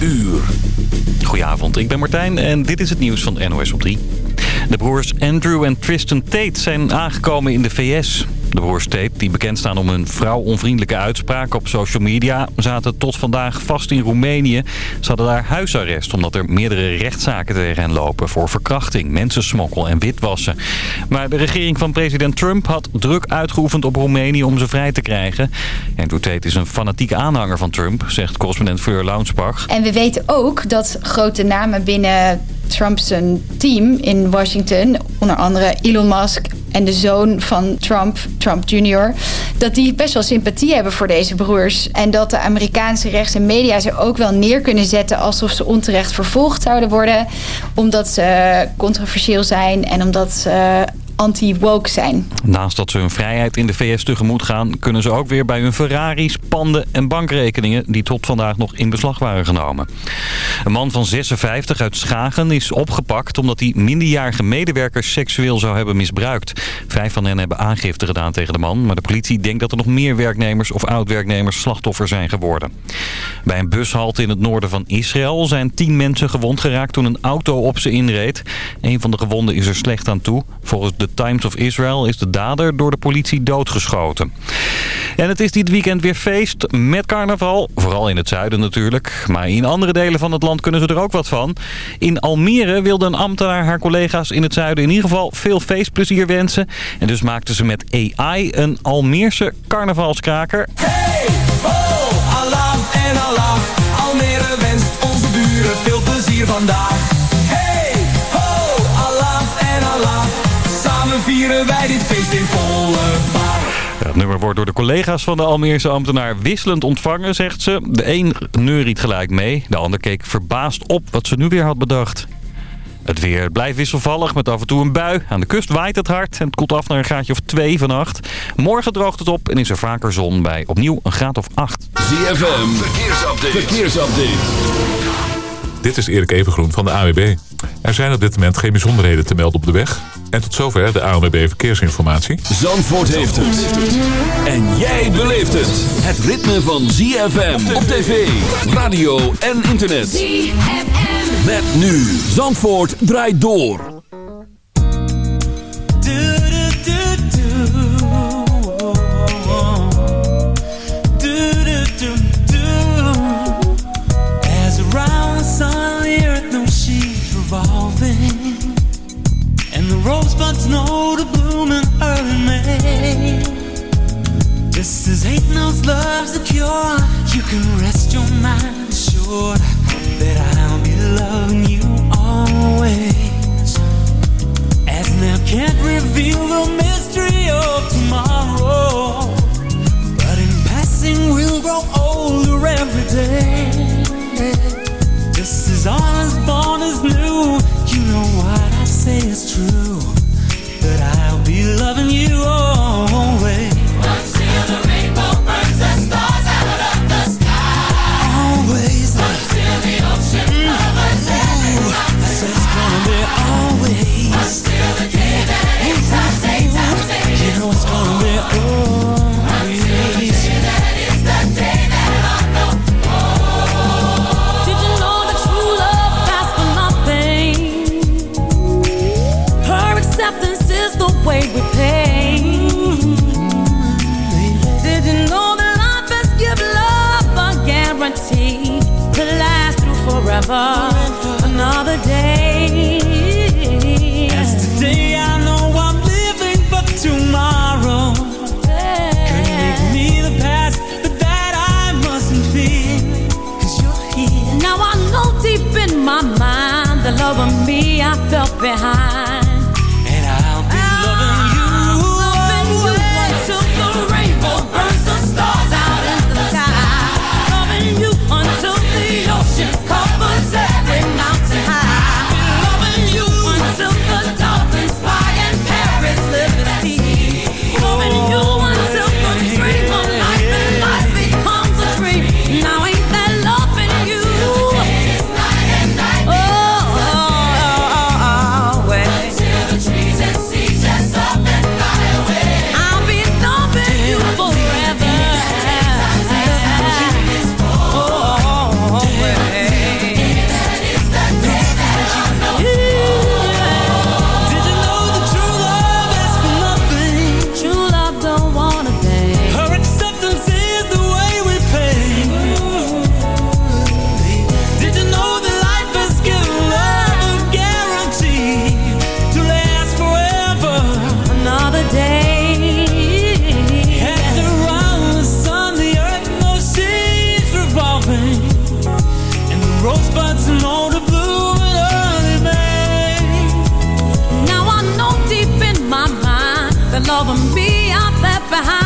uur. Goedenavond, ik ben Martijn en dit is het nieuws van NOS op 3. De broers Andrew en Tristan Tate zijn aangekomen in de VS. De broers Tate, die bekend staan om hun vrouwonvriendelijke uitspraak op social media... zaten tot vandaag vast in Roemenië. Ze hadden daar huisarrest omdat er meerdere rechtszaken tegen hen lopen... voor verkrachting, mensensmokkel en witwassen. Maar de regering van president Trump had druk uitgeoefend op Roemenië om ze vrij te krijgen. Andrew Tate is een fanatieke aanhanger van Trump, zegt correspondent Fleur Launsbach. En we weten ook dat grote namen binnen Trump's team in Washington, onder andere Elon Musk en de zoon van Trump, Trump Jr., dat die best wel sympathie hebben voor deze broers. En dat de Amerikaanse rechts en media ze ook wel neer kunnen zetten alsof ze onterecht vervolgd zouden worden, omdat ze controversieel zijn en omdat ze anti-woke zijn. Naast dat ze hun vrijheid in de VS tegemoet gaan... kunnen ze ook weer bij hun Ferraris, panden en bankrekeningen... die tot vandaag nog in beslag waren genomen. Een man van 56 uit Schagen is opgepakt... omdat hij minderjarige medewerkers seksueel zou hebben misbruikt. Vijf van hen hebben aangifte gedaan tegen de man... maar de politie denkt dat er nog meer werknemers of oud-werknemers slachtoffer zijn geworden. Bij een bushalte in het noorden van Israël zijn tien mensen gewond geraakt... toen een auto op ze inreed. Een van de gewonden is er slecht aan toe. Volgens de Times of Israel is de dader door de politie doodgeschoten. En het is dit weekend weer feest met carnaval. Vooral in het zuiden natuurlijk. Maar in andere delen van het land kunnen ze er ook wat van. In Almere wilde een ambtenaar haar collega's in het zuiden in ieder geval veel feestplezier wensen. En dus maakten ze met AI een Almeerse carnavalskraker. Hey, ho, Allah en Allah. Almere wenst onze buren veel plezier vandaag. Vieren wij dit feest in volle vaart. Het nummer wordt door de collega's van de Almeerse ambtenaar wisselend ontvangen, zegt ze. De een neuriet gelijk mee, de ander keek verbaasd op wat ze nu weer had bedacht. Het weer blijft wisselvallig met af en toe een bui. Aan de kust waait het hard en het koelt af naar een graadje of 2 vannacht. Morgen droogt het op en is er vaker zon bij opnieuw een graad of 8. ZFM, verkeersupdate. verkeersupdate. Dit is Erik Evengroen van de AWB. Er zijn op dit moment geen bijzonderheden te melden op de weg. En tot zover de ANWB Verkeersinformatie. Zandvoort heeft het. En jij beleeft het. Het ritme van ZFM op tv, radio en internet. ZFM. Met nu. Zandvoort draait door. Early May. This is ain't no's love's the cure. You can rest your mind assured that I'll be loving you always. As now can't reveal the mystery of tomorrow. But in passing, we'll grow older every day. me, I'm left behind.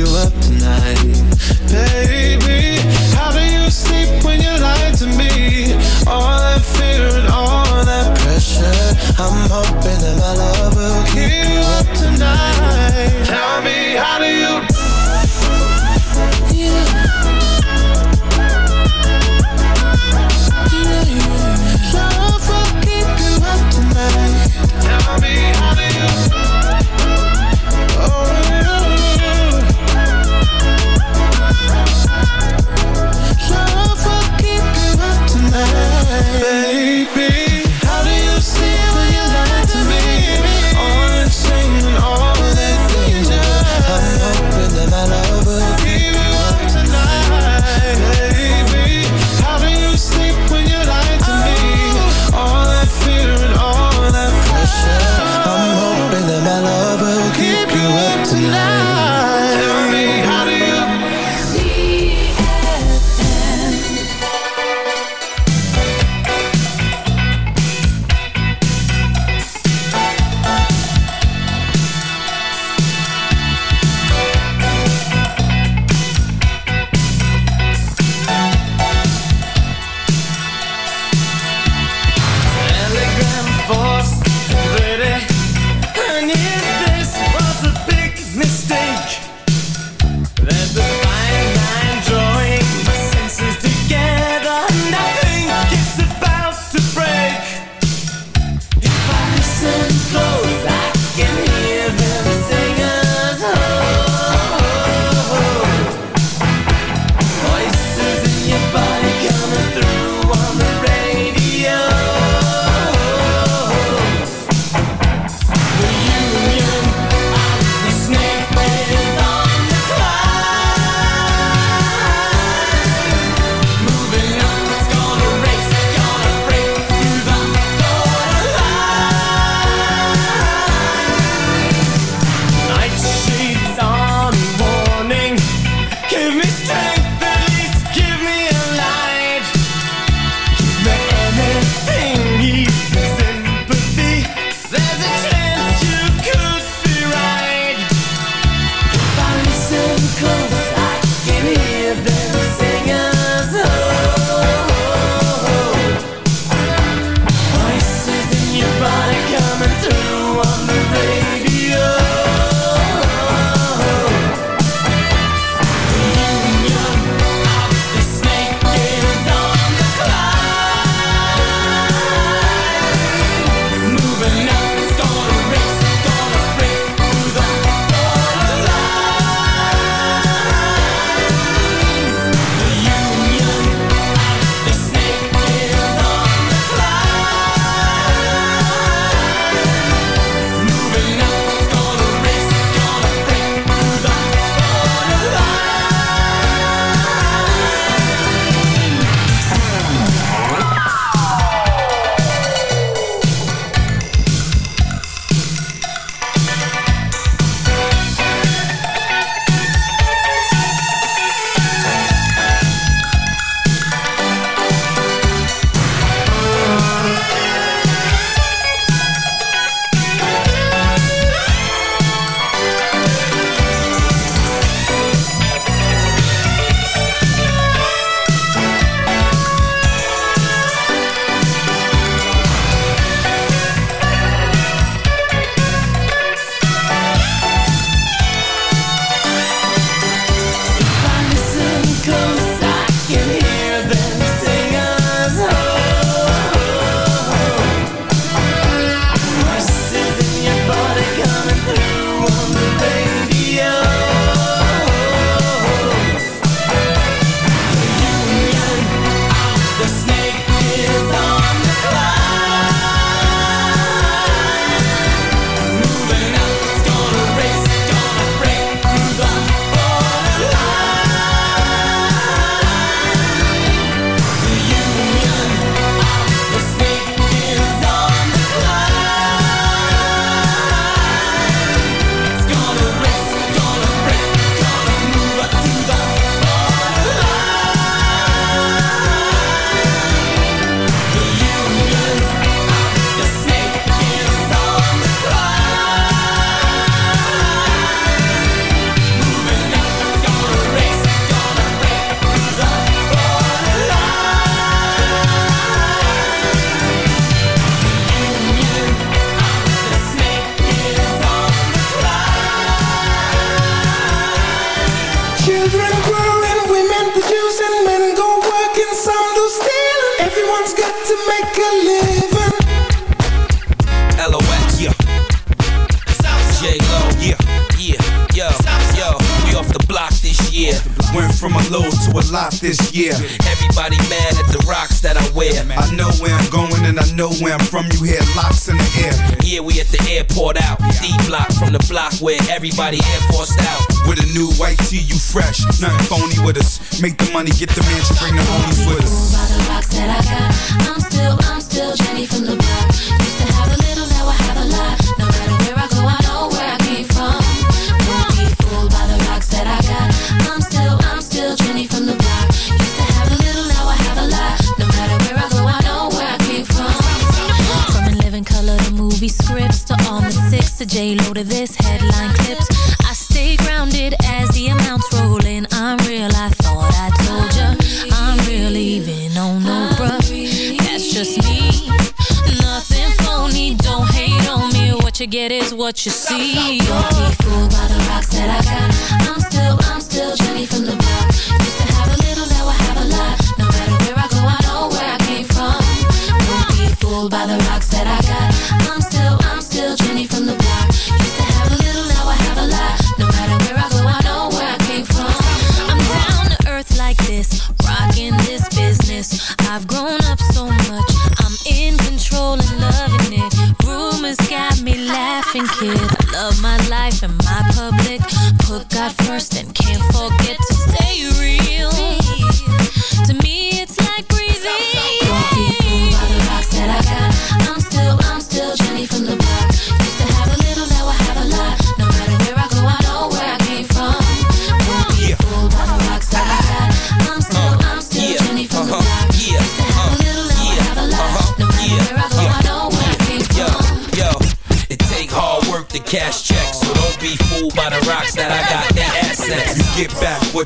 you up new white tee, you fresh. Nothing phony with us. Make the money, get the mansion, bring the homies with us. By the rocks that I got, I'm still, I'm still Jenny from the block. Used to have a little, now I have a lot. No matter where I go, I know where I came from. Don't be fooled by the rocks that I got. I'm still, I'm still from the block. Used to have a little, now I have a lot. No matter where I go, I know where I came from. From in living color to movie scripts to the six to J Lo to this what you see. Don't be fooled by the rocks that I got.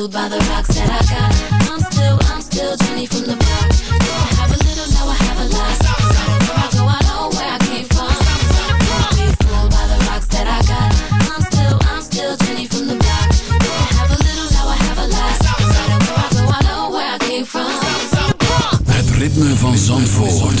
fooled by the rocks that I got. I'm still, I'm still Jenny from the block. Used to have a little, now I have a lot. Where I go, I know where I came from. Don't be fooled by the rocks that I got. I'm still, I'm still Jenny from the block. Used to have a little, now I have a lot. Where I go, I know where I came from. Het ritme van Zandvoort.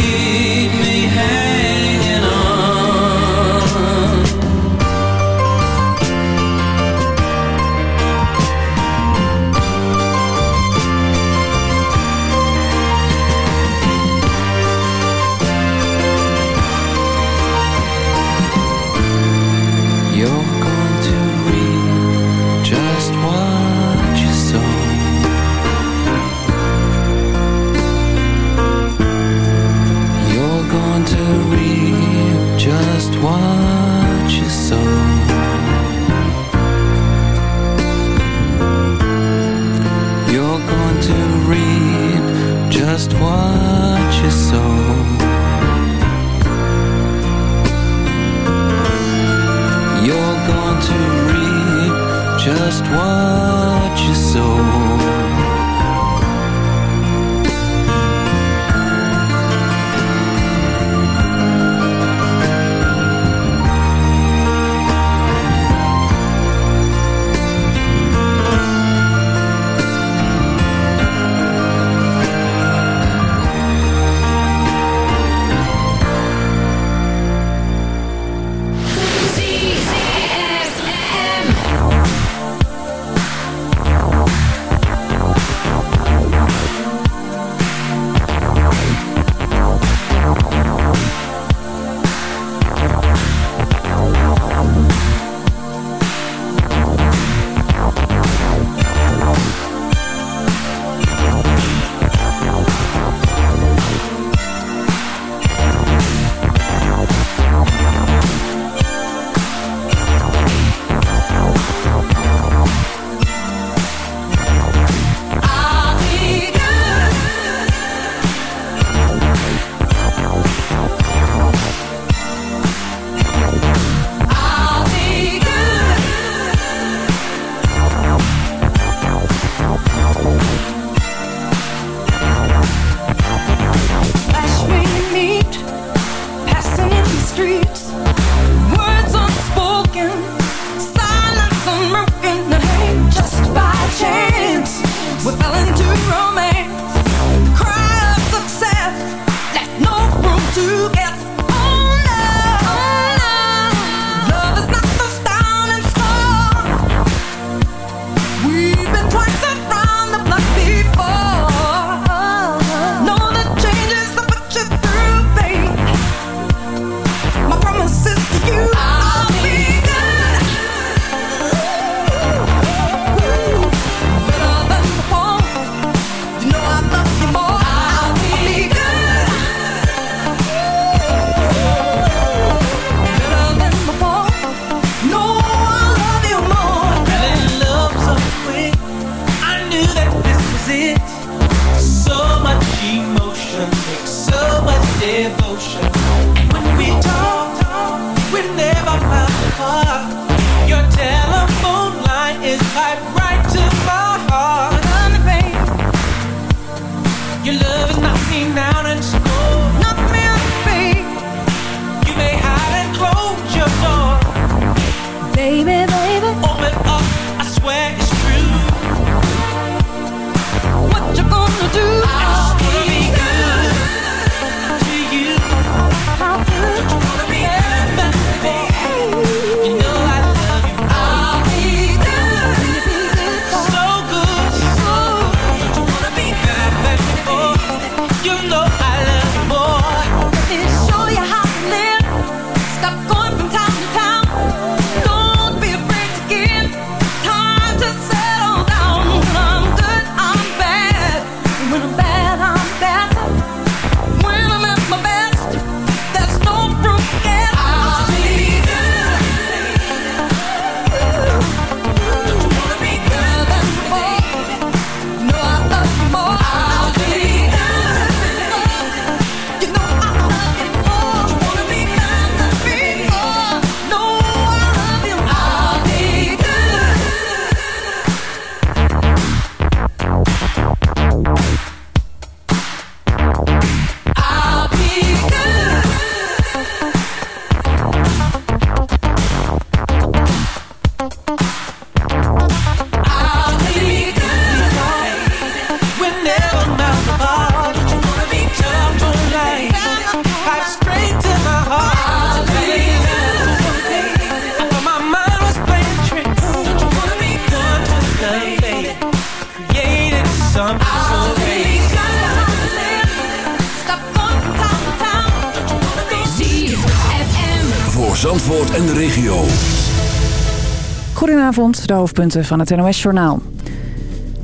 de hoofdpunten van het NOS-journaal.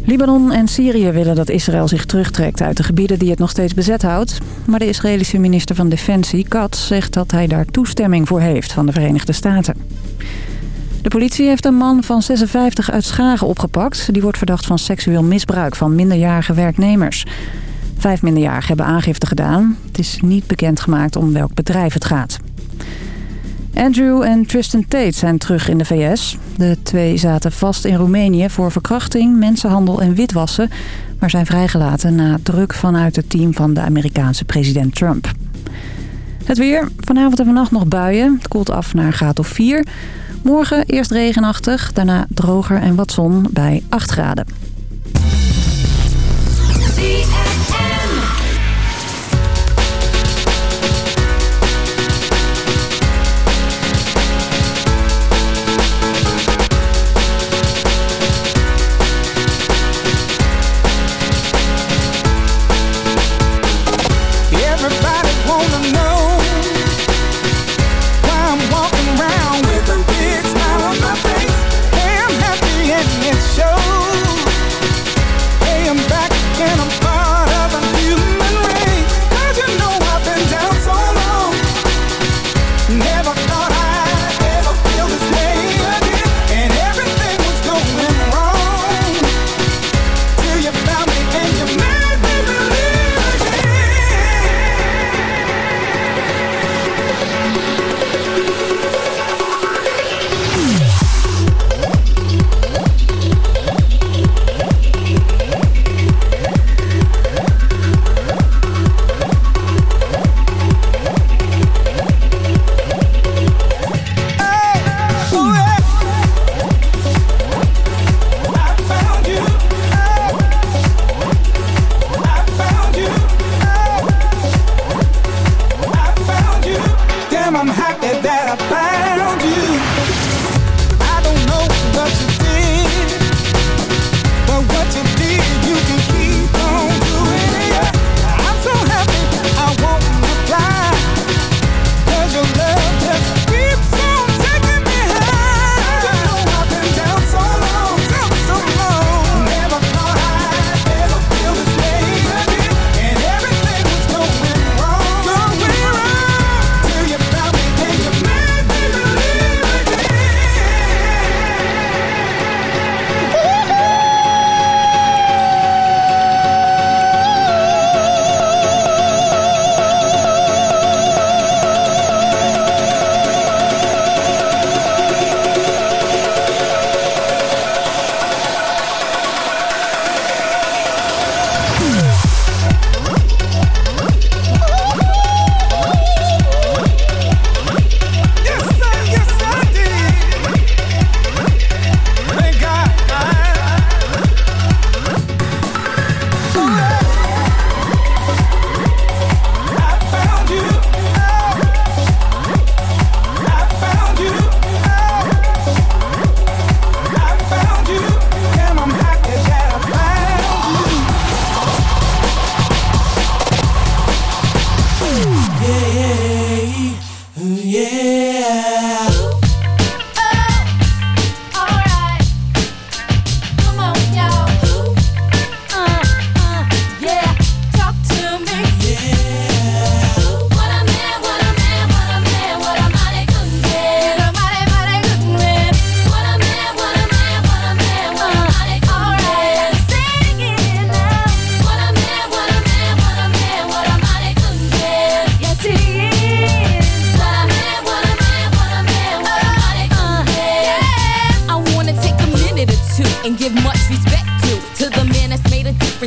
Libanon en Syrië willen dat Israël zich terugtrekt uit de gebieden die het nog steeds bezet houdt. Maar de Israëlische minister van Defensie, Katz, zegt dat hij daar toestemming voor heeft van de Verenigde Staten. De politie heeft een man van 56 uit Schagen opgepakt. Die wordt verdacht van seksueel misbruik van minderjarige werknemers. Vijf minderjarigen hebben aangifte gedaan. Het is niet bekendgemaakt om welk bedrijf het gaat. Andrew en Tristan Tate zijn terug in de VS. De twee zaten vast in Roemenië voor verkrachting, mensenhandel en witwassen... maar zijn vrijgelaten na druk vanuit het team van de Amerikaanse president Trump. Het weer. Vanavond en vannacht nog buien. Het koelt af naar graad of 4. Morgen eerst regenachtig, daarna droger en wat zon bij 8 graden. I'm happy that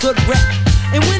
Good rep. And when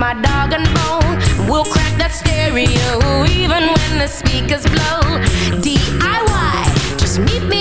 my dog and bone. We'll crack that stereo even when the speakers blow. DIY, just meet me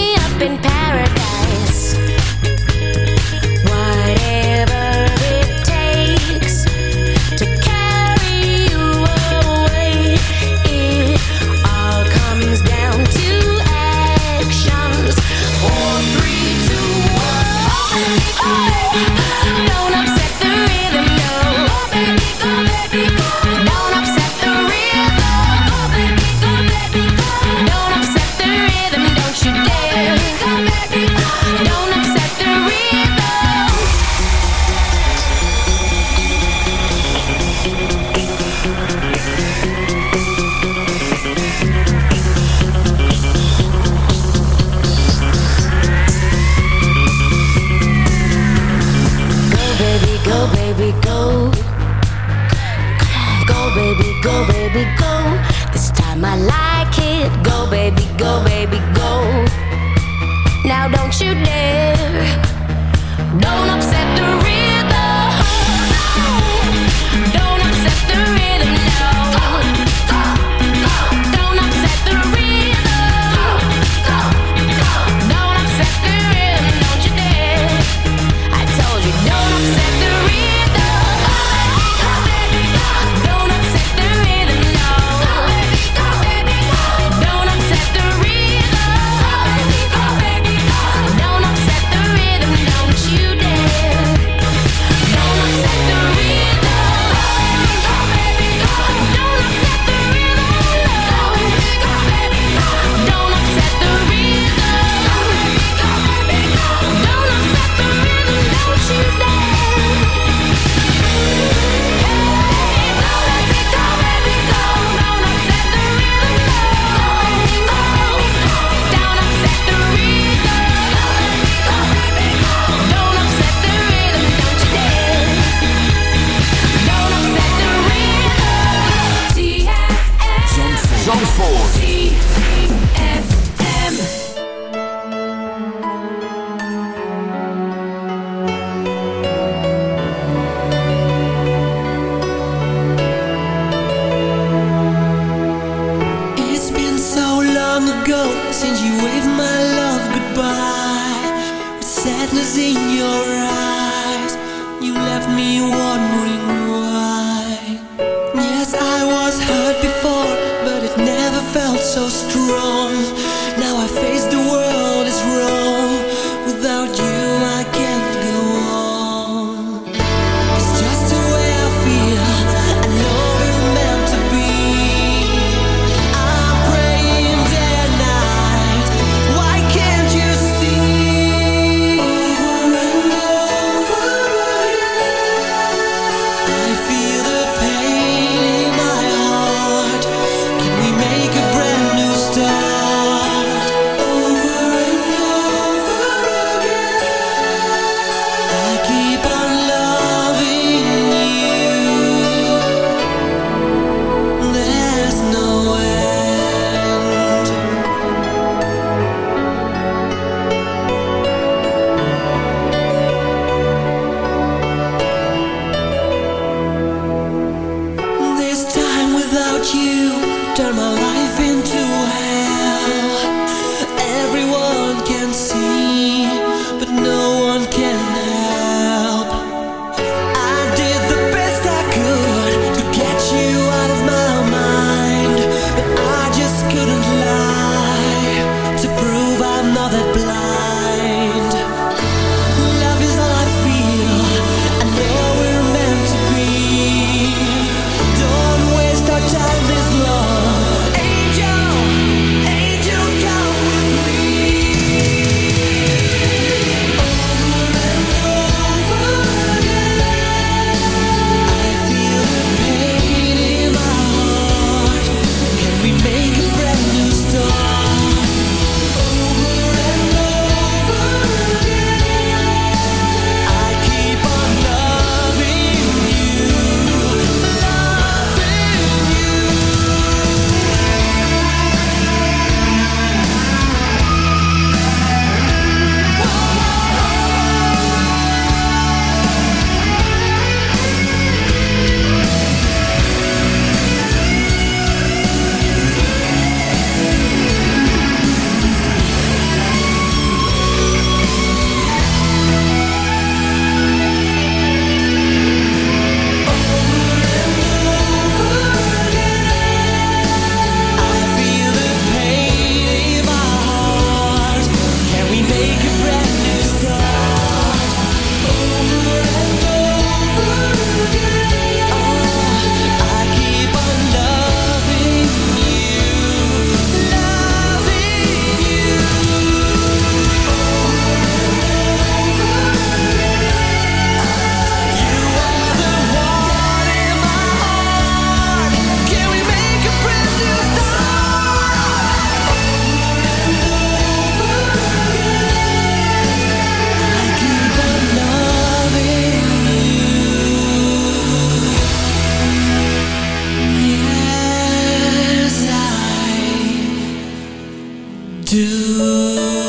you.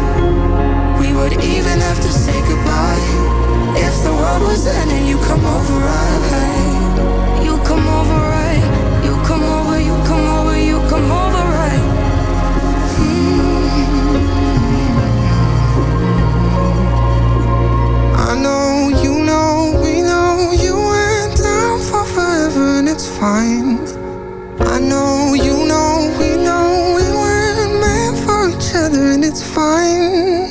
would even have to say goodbye. If the world was ending, you come over right? You come over right? You come over, you come over, you come over right? Mm. I know, you know, we know You went down for forever and it's fine. I know, you know, we know We weren't meant for each other and it's fine.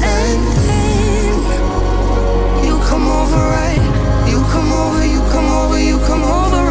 over right. You come over, you come over, you come over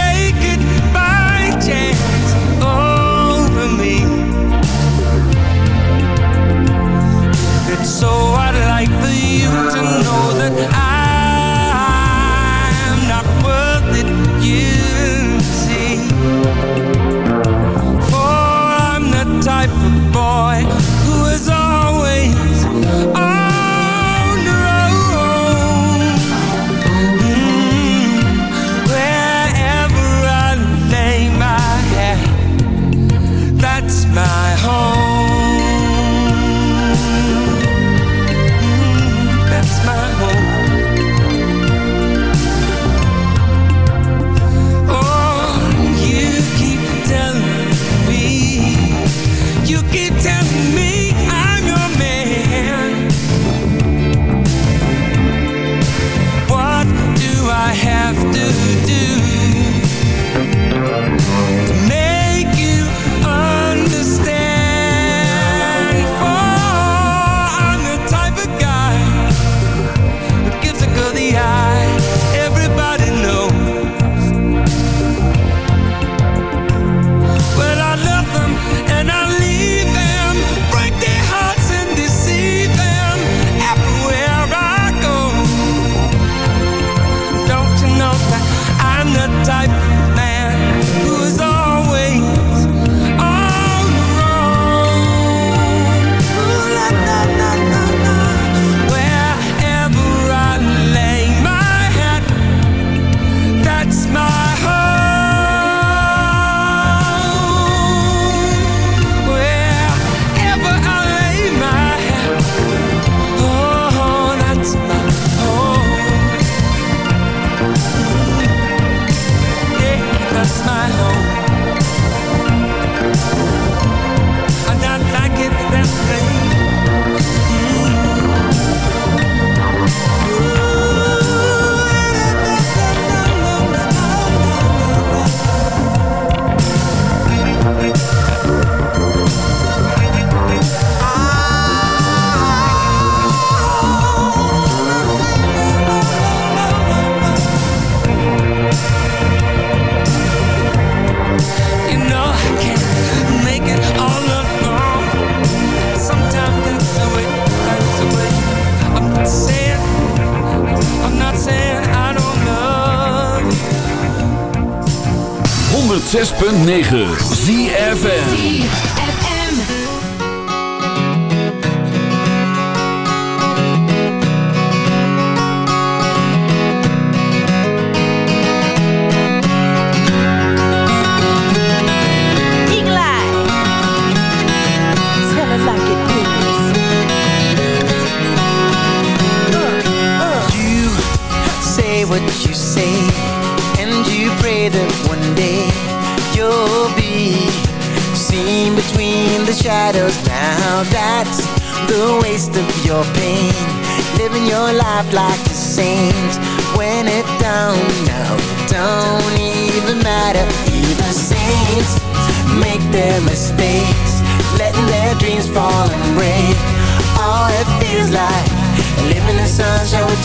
9.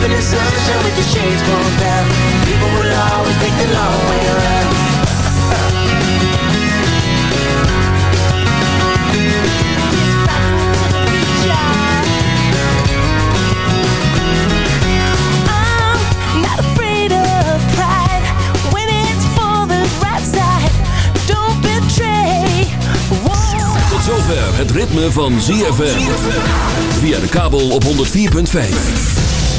Living in sunshine with the shades pulled down. People will always take the long way around. I'm not afraid of pride when it's for the right side. Don't betray. Tot zover het ritme van ZFM. Via de kabel op 104.5.